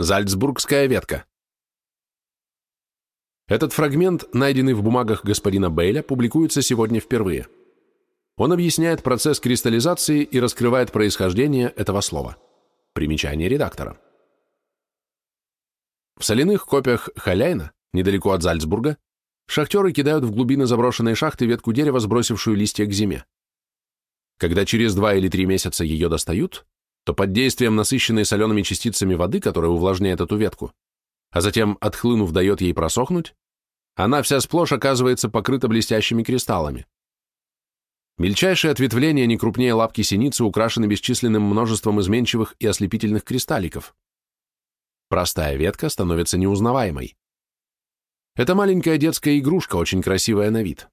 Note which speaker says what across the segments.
Speaker 1: Зальцбургская ветка. Этот фрагмент, найденный в бумагах господина Бейля, публикуется сегодня впервые. Он объясняет процесс кристаллизации и раскрывает происхождение этого слова. Примечание редактора. В соляных копиях Халяйна, недалеко от Зальцбурга, шахтеры кидают в глубины заброшенной шахты ветку дерева, сбросившую листья к зиме. Когда через два или три месяца ее достают, то под действием насыщенной солеными частицами воды, которая увлажняет эту ветку, а затем, отхлынув, дает ей просохнуть, она вся сплошь оказывается покрыта блестящими кристаллами. Мельчайшие ответвления, не крупнее лапки синицы, украшены бесчисленным множеством изменчивых и ослепительных кристалликов. Простая ветка становится неузнаваемой. Это маленькая детская игрушка, очень красивая на вид.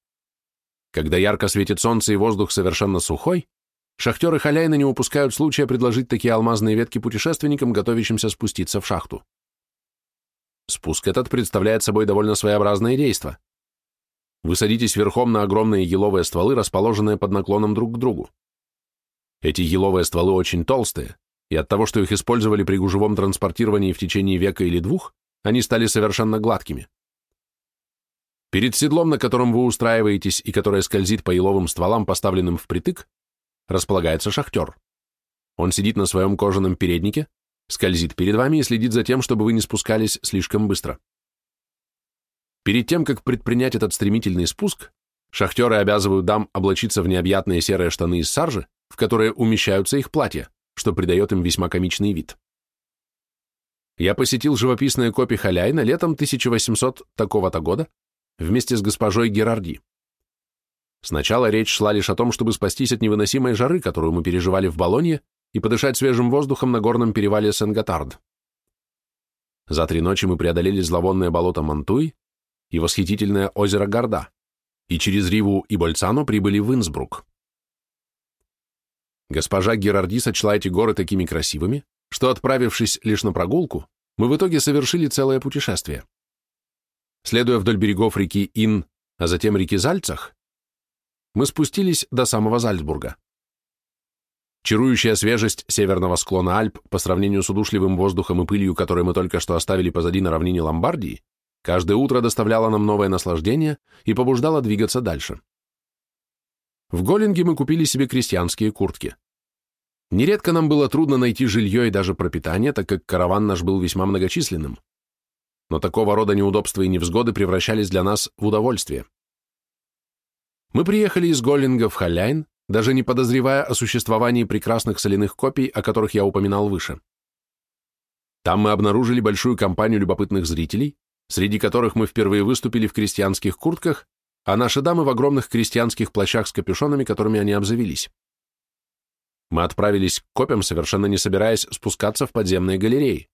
Speaker 1: Когда ярко светит солнце и воздух совершенно сухой, Шахтеры Халяйна не упускают случая предложить такие алмазные ветки путешественникам, готовящимся спуститься в шахту. Спуск этот представляет собой довольно своеобразное действо. Вы садитесь верхом на огромные еловые стволы, расположенные под наклоном друг к другу. Эти еловые стволы очень толстые, и от того, что их использовали при гужевом транспортировании в течение века или двух, они стали совершенно гладкими. Перед седлом, на котором вы устраиваетесь и которое скользит по еловым стволам, поставленным впритык, располагается шахтер. Он сидит на своем кожаном переднике, скользит перед вами и следит за тем, чтобы вы не спускались слишком быстро. Перед тем, как предпринять этот стремительный спуск, шахтеры обязывают дам облачиться в необъятные серые штаны из саржи, в которые умещаются их платья, что придает им весьма комичный вид. Я посетил живописные копии Халяйна летом 1800 такого-то года вместе с госпожой Герарди. Сначала речь шла лишь о том, чтобы спастись от невыносимой жары, которую мы переживали в Болонье, и подышать свежим воздухом на горном перевале Сен-Готард. За три ночи мы преодолели зловонное болото Мантуй и восхитительное озеро Горда, и через Риву и Больцано прибыли в Инсбрук. Госпожа Герарди сочла эти горы такими красивыми, что, отправившись лишь на прогулку, мы в итоге совершили целое путешествие. Следуя вдоль берегов реки Ин, а затем реки Зальцах, мы спустились до самого Зальцбурга. Чарующая свежесть северного склона Альп по сравнению с удушливым воздухом и пылью, которые мы только что оставили позади на равнине Ломбардии, каждое утро доставляла нам новое наслаждение и побуждала двигаться дальше. В Голлинге мы купили себе крестьянские куртки. Нередко нам было трудно найти жилье и даже пропитание, так как караван наш был весьма многочисленным. Но такого рода неудобства и невзгоды превращались для нас в удовольствие. Мы приехали из Голлинга в Халляйн, даже не подозревая о существовании прекрасных соляных копий, о которых я упоминал выше. Там мы обнаружили большую компанию любопытных зрителей, среди которых мы впервые выступили в крестьянских куртках, а наши дамы в огромных крестьянских плащах с капюшонами, которыми они обзавелись. Мы отправились к копям, совершенно не собираясь спускаться в подземные галереи.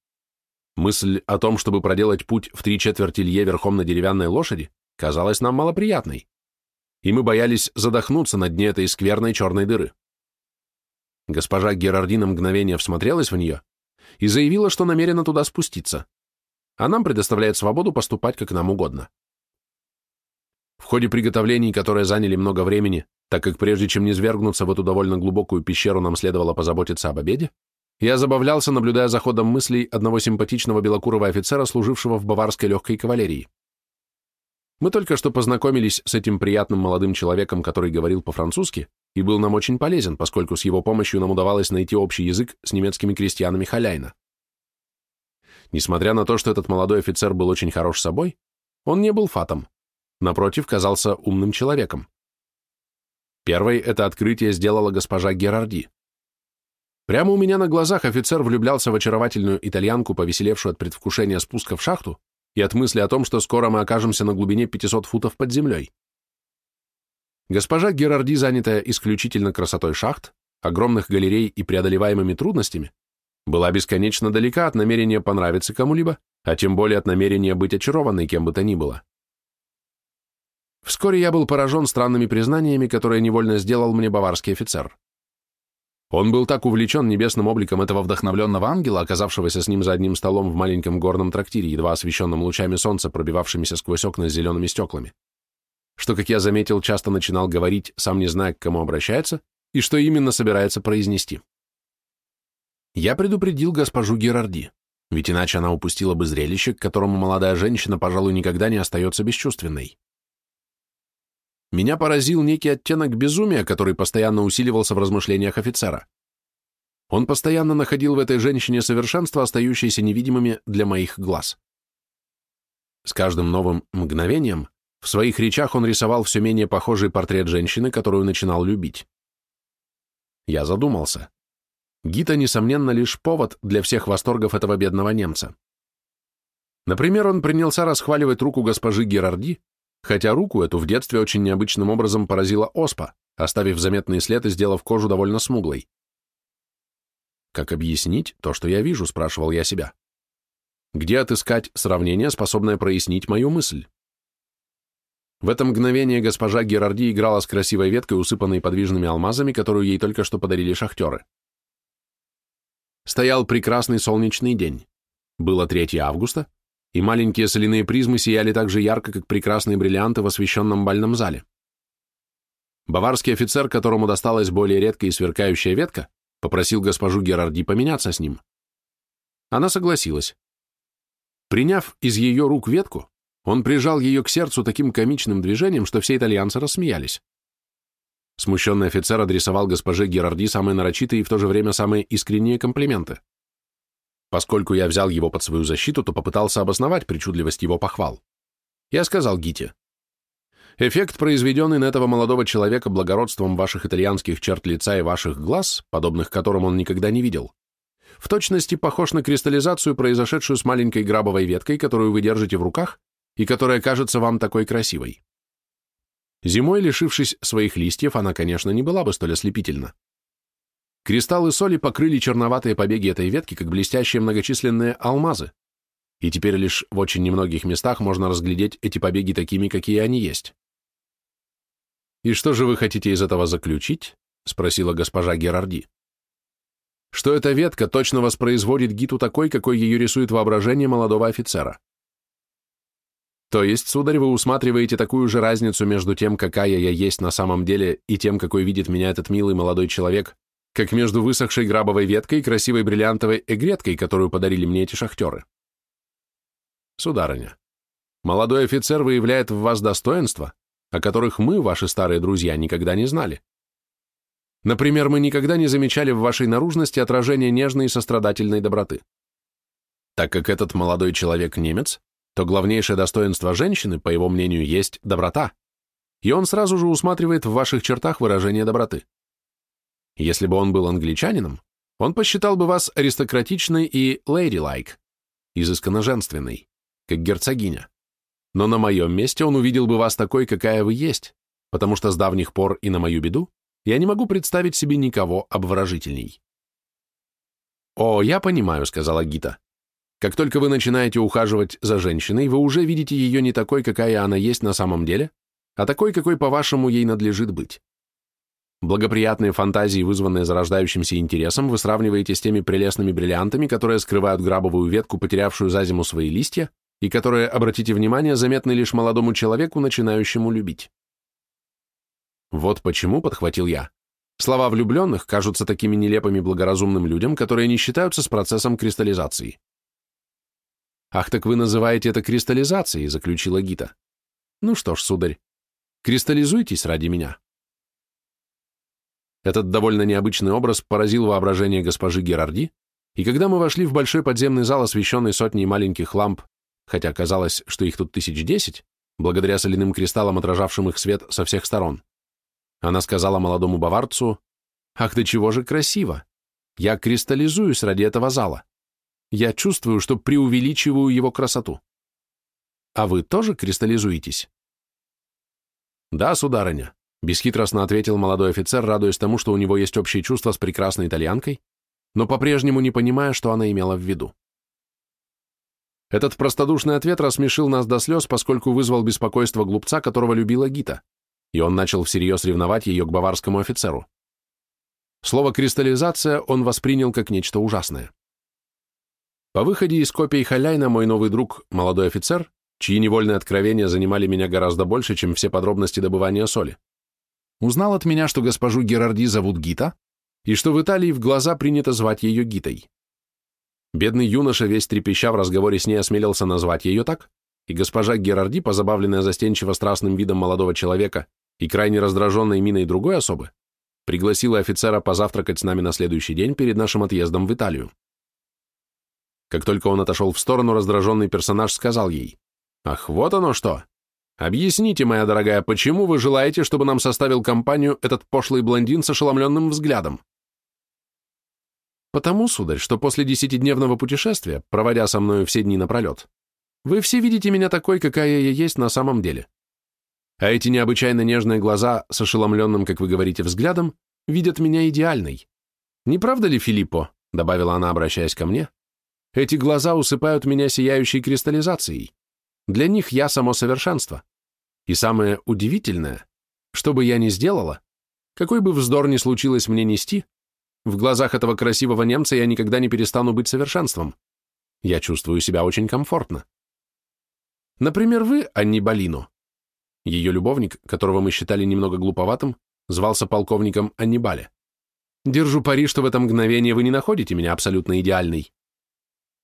Speaker 1: Мысль о том, чтобы проделать путь в три четверти лье верхом на деревянной лошади, казалась нам малоприятной и мы боялись задохнуться на дне этой скверной черной дыры. Госпожа Герардина мгновение всмотрелась в нее и заявила, что намерена туда спуститься, а нам предоставляет свободу поступать как нам угодно. В ходе приготовлений, которые заняли много времени, так как прежде чем не свергнуться в эту довольно глубокую пещеру нам следовало позаботиться об обеде, я забавлялся, наблюдая за ходом мыслей одного симпатичного белокурого офицера, служившего в баварской легкой кавалерии. Мы только что познакомились с этим приятным молодым человеком, который говорил по-французски, и был нам очень полезен, поскольку с его помощью нам удавалось найти общий язык с немецкими крестьянами Халяйна. Несмотря на то, что этот молодой офицер был очень хорош собой, он не был фатом, напротив, казался умным человеком. Первой это открытие сделала госпожа Герарди. Прямо у меня на глазах офицер влюблялся в очаровательную итальянку, повеселевшую от предвкушения спуска в шахту, и от мысли о том, что скоро мы окажемся на глубине 500 футов под землей. Госпожа Герарди, занятая исключительно красотой шахт, огромных галерей и преодолеваемыми трудностями, была бесконечно далека от намерения понравиться кому-либо, а тем более от намерения быть очарованной кем бы то ни было. Вскоре я был поражен странными признаниями, которые невольно сделал мне баварский офицер. Он был так увлечен небесным обликом этого вдохновленного ангела, оказавшегося с ним за одним столом в маленьком горном трактире, едва освещенном лучами солнца, пробивавшимися сквозь окна с зелеными стеклами, что, как я заметил, часто начинал говорить, сам не зная, к кому обращается, и что именно собирается произнести. Я предупредил госпожу Герарди. ведь иначе она упустила бы зрелище, к которому молодая женщина, пожалуй, никогда не остается бесчувственной. Меня поразил некий оттенок безумия, который постоянно усиливался в размышлениях офицера. Он постоянно находил в этой женщине совершенство, остающееся невидимыми для моих глаз. С каждым новым мгновением в своих речах он рисовал все менее похожий портрет женщины, которую начинал любить. Я задумался. Гита, несомненно, лишь повод для всех восторгов этого бедного немца. Например, он принялся расхваливать руку госпожи Герарди, хотя руку эту в детстве очень необычным образом поразила оспа, оставив заметный след и сделав кожу довольно смуглой. «Как объяснить то, что я вижу?» – спрашивал я себя. «Где отыскать сравнение, способное прояснить мою мысль?» В это мгновение госпожа Герарди играла с красивой веткой, усыпанной подвижными алмазами, которую ей только что подарили шахтеры. Стоял прекрасный солнечный день. Было 3 августа, и маленькие соляные призмы сияли так же ярко, как прекрасные бриллианты в освещенном бальном зале. Баварский офицер, которому досталась более редкая и сверкающая ветка, попросил госпожу Герарди поменяться с ним. Она согласилась. Приняв из ее рук ветку, он прижал ее к сердцу таким комичным движением, что все итальянцы рассмеялись. Смущенный офицер адресовал госпоже Герарди самые нарочитые и в то же время самые искренние комплименты. Поскольку я взял его под свою защиту, то попытался обосновать причудливость его похвал. Я сказал Гите, «Эффект, произведенный на этого молодого человека благородством ваших итальянских черт лица и ваших глаз, подобных которым он никогда не видел, в точности похож на кристаллизацию, произошедшую с маленькой грабовой веткой, которую вы держите в руках и которая кажется вам такой красивой. Зимой, лишившись своих листьев, она, конечно, не была бы столь ослепительна. Кристаллы соли покрыли черноватые побеги этой ветки, как блестящие многочисленные алмазы, и теперь лишь в очень немногих местах можно разглядеть эти побеги такими, какие они есть. «И что же вы хотите из этого заключить?» — спросила госпожа Герарди. «Что эта ветка точно воспроизводит Гиту такой, какой ее рисует воображение молодого офицера. То есть, сударь, вы усматриваете такую же разницу между тем, какая я есть на самом деле, и тем, какой видит меня этот милый молодой человек, как между высохшей грабовой веткой и красивой бриллиантовой эгреткой, которую подарили мне эти шахтеры. Сударыня, молодой офицер выявляет в вас достоинства, о которых мы, ваши старые друзья, никогда не знали. Например, мы никогда не замечали в вашей наружности отражения нежной и сострадательной доброты. Так как этот молодой человек немец, то главнейшее достоинство женщины, по его мнению, есть доброта, и он сразу же усматривает в ваших чертах выражение доброты. Если бы он был англичанином, он посчитал бы вас аристократичной и ladylike, изысканно женственной, как герцогиня. Но на моем месте он увидел бы вас такой, какая вы есть, потому что с давних пор и на мою беду я не могу представить себе никого обворожительней. «О, я понимаю», — сказала Гита. «Как только вы начинаете ухаживать за женщиной, вы уже видите ее не такой, какая она есть на самом деле, а такой, какой, по-вашему, ей надлежит быть. Благоприятные фантазии, вызванные зарождающимся интересом, вы сравниваете с теми прелестными бриллиантами, которые скрывают грабовую ветку, потерявшую за зиму свои листья, и которые, обратите внимание, заметны лишь молодому человеку, начинающему любить. Вот почему, подхватил я, слова влюбленных кажутся такими нелепыми благоразумным людям, которые не считаются с процессом кристаллизации. «Ах, так вы называете это кристаллизацией», — заключила Гита. «Ну что ж, сударь, кристаллизуйтесь ради меня». Этот довольно необычный образ поразил воображение госпожи Герарди, и когда мы вошли в большой подземный зал, освещенный сотней маленьких ламп, хотя казалось, что их тут тысяч десять, благодаря соляным кристаллам, отражавшим их свет со всех сторон, она сказала молодому баварцу, «Ах, ты чего же красиво! Я кристаллизуюсь ради этого зала. Я чувствую, что преувеличиваю его красоту. А вы тоже кристаллизуетесь?» «Да, сударыня», Бесхитростно ответил молодой офицер, радуясь тому, что у него есть общее чувство с прекрасной итальянкой, но по-прежнему не понимая, что она имела в виду. Этот простодушный ответ рассмешил нас до слез, поскольку вызвал беспокойство глупца, которого любила Гита, и он начал всерьез ревновать ее к баварскому офицеру. Слово «кристаллизация» он воспринял как нечто ужасное. По выходе из копий Халяйна мой новый друг, молодой офицер, чьи невольные откровения занимали меня гораздо больше, чем все подробности добывания соли, Узнал от меня, что госпожу Герарди зовут Гита, и что в Италии в глаза принято звать ее Гитой. Бедный юноша, весь трепеща в разговоре с ней, осмелился назвать ее так, и госпожа Герарди, позабавленная застенчиво страстным видом молодого человека и крайне раздраженной миной другой особы, пригласила офицера позавтракать с нами на следующий день перед нашим отъездом в Италию. Как только он отошел в сторону, раздраженный персонаж сказал ей, «Ах, вот оно что! Объясните, моя дорогая, почему вы желаете, чтобы нам составил компанию этот пошлый блондин с ошеломленным взглядом?» Потому, сударь, что после десятидневного путешествия, проводя со мною все дни напролет, вы все видите меня такой, какая я есть на самом деле. А эти необычайно нежные глаза с ошеломленным, как вы говорите, взглядом, видят меня идеальной. Не правда ли, Филиппо, добавила она, обращаясь ко мне, эти глаза усыпают меня сияющей кристаллизацией. Для них я само совершенство. И самое удивительное, что бы я ни сделала, какой бы вздор ни случилось мне нести, в глазах этого красивого немца я никогда не перестану быть совершенством. Я чувствую себя очень комфортно. Например, вы, Анни Балино. Ее любовник, которого мы считали немного глуповатым, звался полковником Аннибале. Держу пари, что в это мгновение вы не находите меня абсолютно идеальной.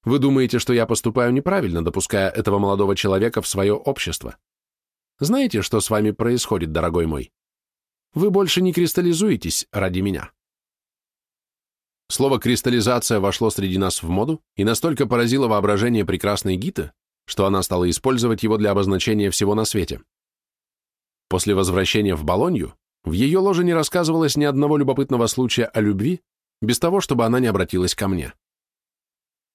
Speaker 1: Вы думаете, что я поступаю неправильно, допуская этого молодого человека в свое общество. Знаете, что с вами происходит, дорогой мой? Вы больше не кристаллизуетесь ради меня. Слово «кристаллизация» вошло среди нас в моду и настолько поразило воображение прекрасной Гиты, что она стала использовать его для обозначения всего на свете. После возвращения в Болонью в ее ложе не рассказывалось ни одного любопытного случая о любви, без того, чтобы она не обратилась ко мне.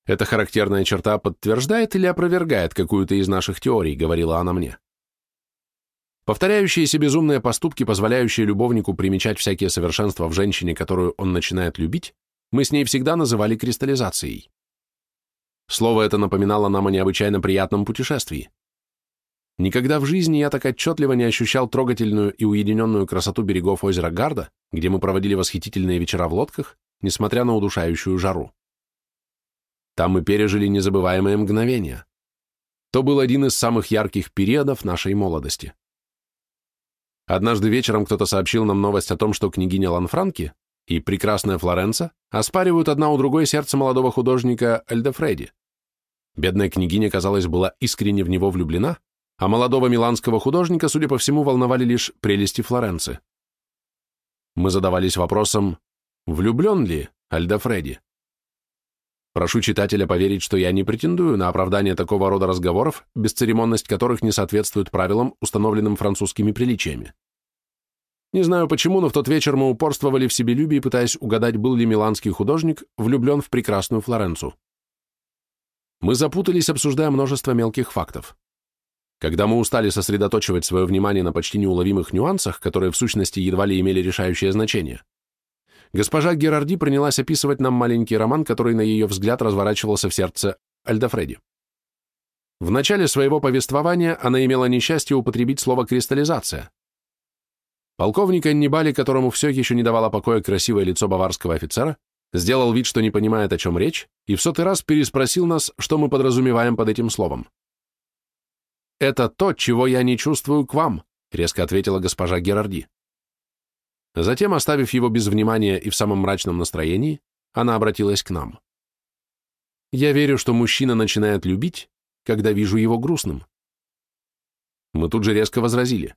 Speaker 1: Эта характерная черта подтверждает или опровергает какую-то из наших теорий, говорила она мне. Повторяющиеся безумные поступки, позволяющие любовнику примечать всякие совершенства в женщине, которую он начинает любить, мы с ней всегда называли кристаллизацией. Слово это напоминало нам о необычайно приятном путешествии. Никогда в жизни я так отчетливо не ощущал трогательную и уединенную красоту берегов озера Гарда, где мы проводили восхитительные вечера в лодках, несмотря на удушающую жару. Там мы пережили незабываемые мгновения. То был один из самых ярких периодов нашей молодости. Однажды вечером кто-то сообщил нам новость о том, что княгиня Ланфранки и прекрасная Флоренца оспаривают одна у другой сердце молодого художника Эльдефреди. Бедная княгиня, казалось, была искренне в него влюблена, а молодого миланского художника, судя по всему, волновали лишь прелести Флоренции. Мы задавались вопросом, влюблен ли Альдефреди? Прошу читателя поверить, что я не претендую на оправдание такого рода разговоров, бесцеремонность которых не соответствует правилам, установленным французскими приличиями. Не знаю почему, но в тот вечер мы упорствовали в себелюбии, пытаясь угадать, был ли миланский художник влюблен в прекрасную Флоренцу. Мы запутались, обсуждая множество мелких фактов. Когда мы устали сосредоточивать свое внимание на почти неуловимых нюансах, которые в сущности едва ли имели решающее значение, Госпожа Герарди принялась описывать нам маленький роман, который, на ее взгляд, разворачивался в сердце Альдафреди. В начале своего повествования она имела несчастье употребить слово «кристаллизация». Полковник Аннибали, которому все еще не давало покоя красивое лицо баварского офицера, сделал вид, что не понимает, о чем речь, и в сотый раз переспросил нас, что мы подразумеваем под этим словом. «Это то, чего я не чувствую к вам», — резко ответила госпожа Герарди. Затем, оставив его без внимания и в самом мрачном настроении, она обратилась к нам. «Я верю, что мужчина начинает любить, когда вижу его грустным». Мы тут же резко возразили.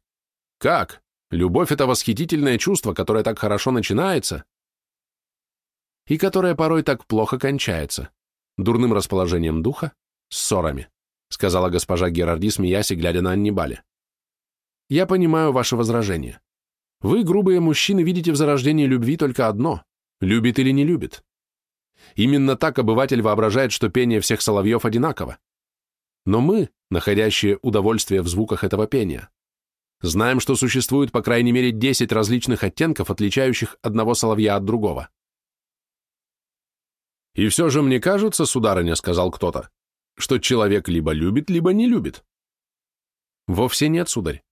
Speaker 1: «Как? Любовь — это восхитительное чувство, которое так хорошо начинается и которое порой так плохо кончается, дурным расположением духа, ссорами», сказала госпожа Герарди, смеясь и глядя на Аннибале. «Я понимаю ваше возражение. Вы, грубые мужчины, видите в зарождении любви только одно – любит или не любит. Именно так обыватель воображает, что пение всех соловьев одинаково. Но мы, находящие удовольствие в звуках этого пения, знаем, что существует по крайней мере 10 различных оттенков, отличающих одного соловья от другого. «И все же мне кажется, сударыня, — сказал кто-то, — что человек либо любит, либо не любит». «Вовсе нет, сударь.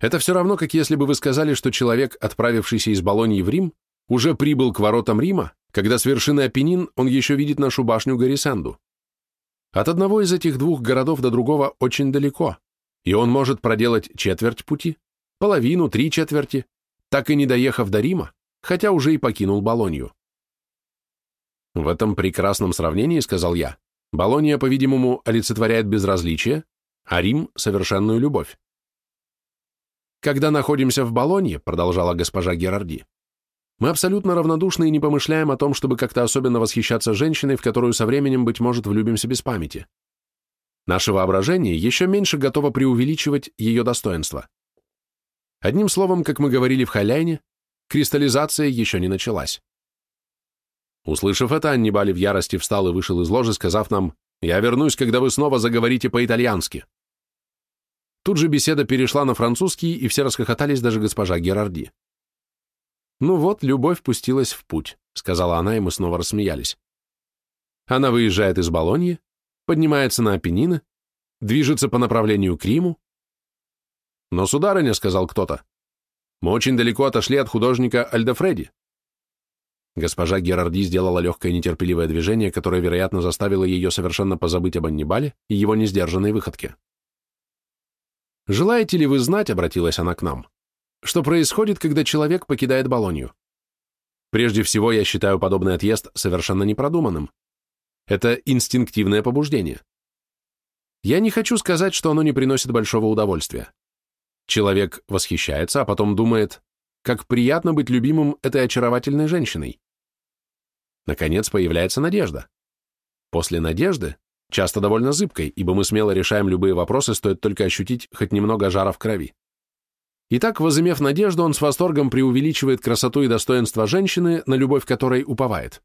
Speaker 1: Это все равно, как если бы вы сказали, что человек, отправившийся из Болоньи в Рим, уже прибыл к воротам Рима, когда с вершины Апеннин он еще видит нашу башню Горисенду. От одного из этих двух городов до другого очень далеко, и он может проделать четверть пути, половину, три четверти, так и не доехав до Рима, хотя уже и покинул Болонью. В этом прекрасном сравнении, сказал я, Болония, по-видимому, олицетворяет безразличие, а Рим — совершенную любовь. Когда находимся в Болонье, продолжала госпожа Герарди, мы абсолютно равнодушны и не помышляем о том, чтобы как-то особенно восхищаться женщиной, в которую со временем, быть может, влюбимся без памяти. Наше воображение еще меньше готово преувеличивать ее достоинства. Одним словом, как мы говорили в Халяйне, кристаллизация еще не началась. Услышав это, Аннибали в ярости встал и вышел из ложи, сказав нам, «Я вернусь, когда вы снова заговорите по-итальянски». Тут же беседа перешла на французский, и все расхохотались, даже госпожа Герарди. «Ну вот, любовь пустилась в путь», — сказала она, и мы снова рассмеялись. Она выезжает из Болоньи, поднимается на Апеннины, движется по направлению к Риму. «Но, сударыня», — сказал кто-то, — «мы очень далеко отошли от художника Альдефреди». Госпожа Герарди сделала легкое нетерпеливое движение, которое, вероятно, заставило ее совершенно позабыть об Аннибале и его несдержанной выходке. «Желаете ли вы знать, — обратилась она к нам, — что происходит, когда человек покидает Болонью? Прежде всего, я считаю подобный отъезд совершенно непродуманным. Это инстинктивное побуждение. Я не хочу сказать, что оно не приносит большого удовольствия. Человек восхищается, а потом думает, как приятно быть любимым этой очаровательной женщиной. Наконец появляется надежда. После надежды, часто довольно зыбкой, ибо мы смело решаем любые вопросы, стоит только ощутить хоть немного жара в крови. Итак, возымев надежду, он с восторгом преувеличивает красоту и достоинство женщины, на любовь которой уповает.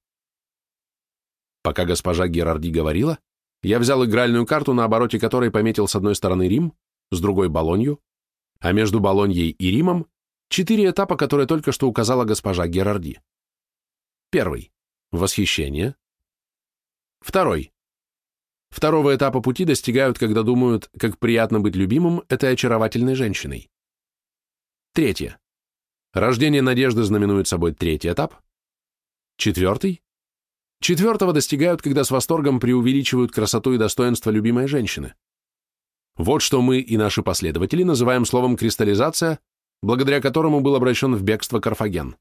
Speaker 1: Пока госпожа Герарди говорила, я взял игральную карту, на обороте которой пометил с одной стороны Рим, с другой — Болонью, а между Болоньей и Римом — четыре этапа, которые только что указала госпожа Герарди. Первый — восхищение. Второй — второго этапа пути достигают, когда думают, как приятно быть любимым этой очаровательной женщиной. Третье — рождение надежды знаменует собой третий этап. Четвертый Четвертого достигают, когда с восторгом преувеличивают красоту и достоинство любимой женщины. Вот что мы и наши последователи называем словом «кристаллизация», благодаря которому был обращен в бегство Карфаген.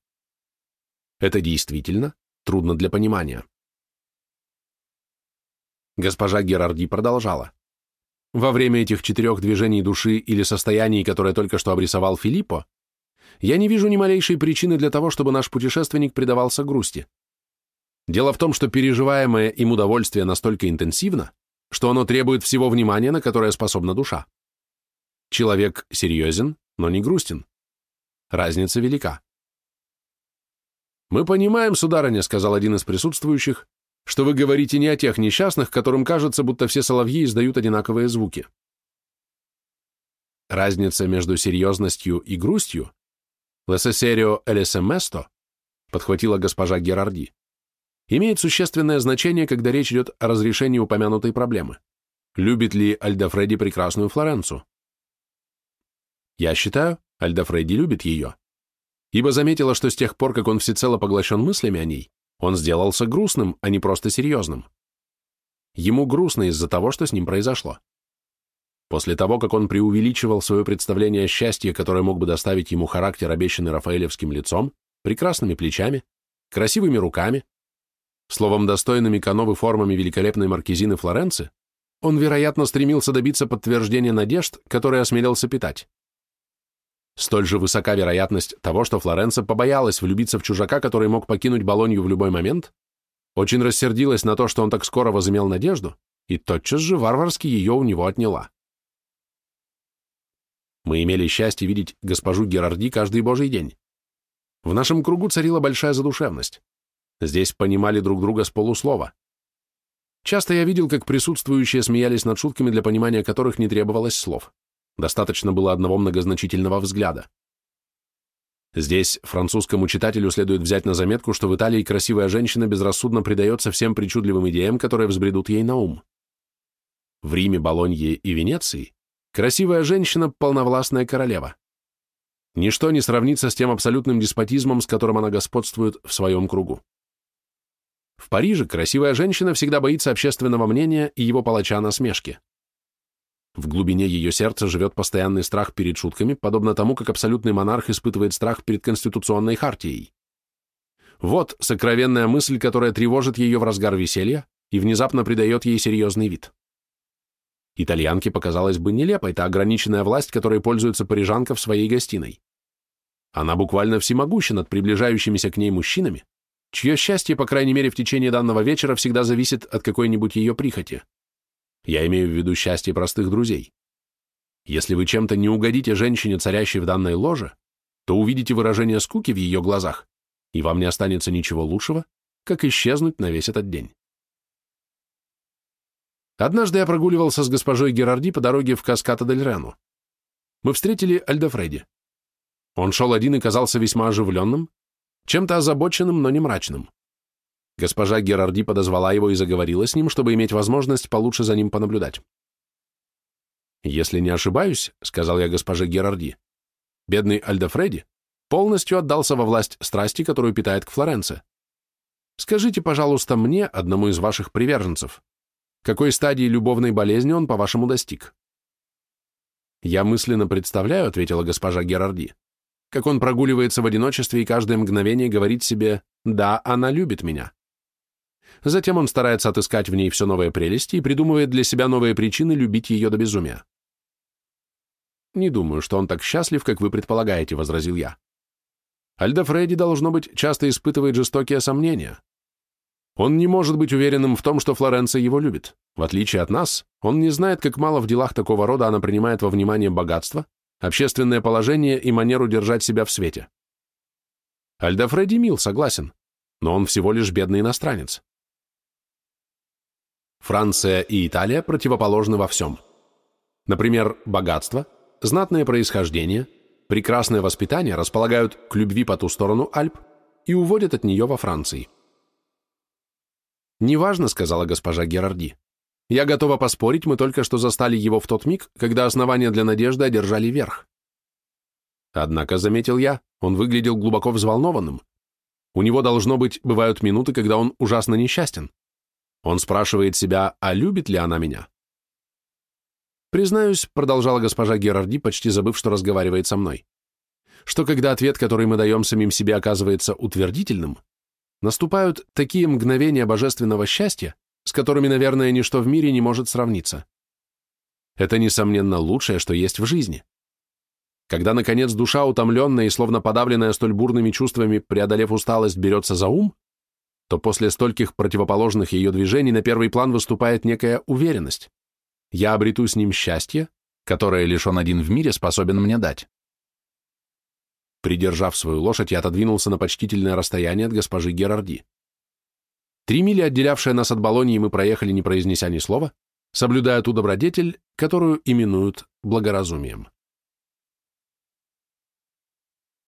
Speaker 1: Это действительно трудно для понимания. Госпожа Герарди продолжала. Во время этих четырех движений души или состояний, которые только что обрисовал Филиппо, я не вижу ни малейшей причины для того, чтобы наш путешественник предавался грусти. Дело в том, что переживаемое им удовольствие настолько интенсивно, что оно требует всего внимания, на которое способна душа. Человек серьезен, но не грустен. Разница велика. «Мы понимаем, сударыня», — сказал один из присутствующих, «что вы говорите не о тех несчастных, которым кажется, будто все соловьи издают одинаковые звуки». Разница между серьезностью и грустью «Лесесерио элесеместо» подхватила госпожа Герарди имеет существенное значение, когда речь идет о разрешении упомянутой проблемы. Любит ли Альдафреди прекрасную Флоренцу? Я считаю, Альдафреди любит ее, ибо заметила, что с тех пор, как он всецело поглощен мыслями о ней, он сделался грустным, а не просто серьезным. Ему грустно из-за того, что с ним произошло. После того, как он преувеличивал свое представление о счастье, которое мог бы доставить ему характер, обещанный Рафаэлевским лицом, прекрасными плечами, красивыми руками, Словом, достойными Кановы формами великолепной маркизины Флоренции, он, вероятно, стремился добиться подтверждения надежд, которые осмелился питать. Столь же высока вероятность того, что Флоренция побоялась влюбиться в чужака, который мог покинуть Болонью в любой момент, очень рассердилась на то, что он так скоро возымел надежду, и тотчас же варварски ее у него отняла. Мы имели счастье видеть госпожу Герарди каждый божий день. В нашем кругу царила большая задушевность. Здесь понимали друг друга с полуслова. Часто я видел, как присутствующие смеялись над шутками, для понимания которых не требовалось слов. Достаточно было одного многозначительного взгляда. Здесь французскому читателю следует взять на заметку, что в Италии красивая женщина безрассудно предается всем причудливым идеям, которые взбредут ей на ум. В Риме, Болонье и Венеции красивая женщина – полновластная королева. Ничто не сравнится с тем абсолютным деспотизмом, с которым она господствует в своем кругу. В Париже красивая женщина всегда боится общественного мнения и его палача насмешки. В глубине ее сердца живет постоянный страх перед шутками, подобно тому, как абсолютный монарх испытывает страх перед конституционной хартией. Вот сокровенная мысль, которая тревожит ее в разгар веселья и внезапно придает ей серьезный вид. Итальянке показалась бы нелепой та ограниченная власть, которой пользуется парижанка в своей гостиной. Она буквально всемогуща над приближающимися к ней мужчинами, чье счастье, по крайней мере, в течение данного вечера всегда зависит от какой-нибудь ее прихоти. Я имею в виду счастье простых друзей. Если вы чем-то не угодите женщине, царящей в данной ложе, то увидите выражение скуки в ее глазах, и вам не останется ничего лучшего, как исчезнуть на весь этот день. Однажды я прогуливался с госпожой Герарди по дороге в Каската-дель-Рену. Мы встретили Альдофреди. Он шел один и казался весьма оживленным, чем-то озабоченным, но не мрачным. Госпожа Герарди подозвала его и заговорила с ним, чтобы иметь возможность получше за ним понаблюдать. «Если не ошибаюсь», — сказал я госпоже Герарди, бедный Альдофреди полностью отдался во власть страсти, которую питает к Флоренце. Скажите, пожалуйста, мне, одному из ваших приверженцев, какой стадии любовной болезни он, по-вашему, достиг? Я мысленно представляю, ответила госпожа Герарди, как он прогуливается в одиночестве и каждое мгновение говорит себе «да, она любит меня». Затем он старается отыскать в ней все новые прелести и придумывает для себя новые причины любить ее до безумия. «Не думаю, что он так счастлив, как вы предполагаете», — возразил я. Альдо Фредди, должно быть, часто испытывает жестокие сомнения. Он не может быть уверенным в том, что Флоренция его любит. В отличие от нас, он не знает, как мало в делах такого рода она принимает во внимание богатство, общественное положение и манеру держать себя в свете. Альдо Фредди мил, согласен, но он всего лишь бедный иностранец. Франция и Италия противоположны во всем. Например, богатство, знатное происхождение, прекрасное воспитание располагают к любви по ту сторону Альп и уводят от нее во Франции. «Неважно», — сказала госпожа Герарди. «Я готова поспорить, мы только что застали его в тот миг, когда основания для надежды одержали верх». Однако, заметил я, он выглядел глубоко взволнованным. У него, должно быть, бывают минуты, когда он ужасно несчастен. Он спрашивает себя, а любит ли она меня? Признаюсь, продолжала госпожа Герарди, почти забыв, что разговаривает со мной, что когда ответ, который мы даем самим себе, оказывается утвердительным, наступают такие мгновения божественного счастья, с которыми, наверное, ничто в мире не может сравниться. Это, несомненно, лучшее, что есть в жизни. Когда, наконец, душа, утомленная и словно подавленная столь бурными чувствами, преодолев усталость, берется за ум, то после стольких противоположных ее движений на первый план выступает некая уверенность. Я обрету с ним счастье, которое лишь он один в мире способен мне дать. Придержав свою лошадь, я отодвинулся на почтительное расстояние от госпожи Герарди. Три мили, отделявшие нас от Болонии, мы проехали, не произнеся ни слова, соблюдая ту добродетель, которую именуют благоразумием.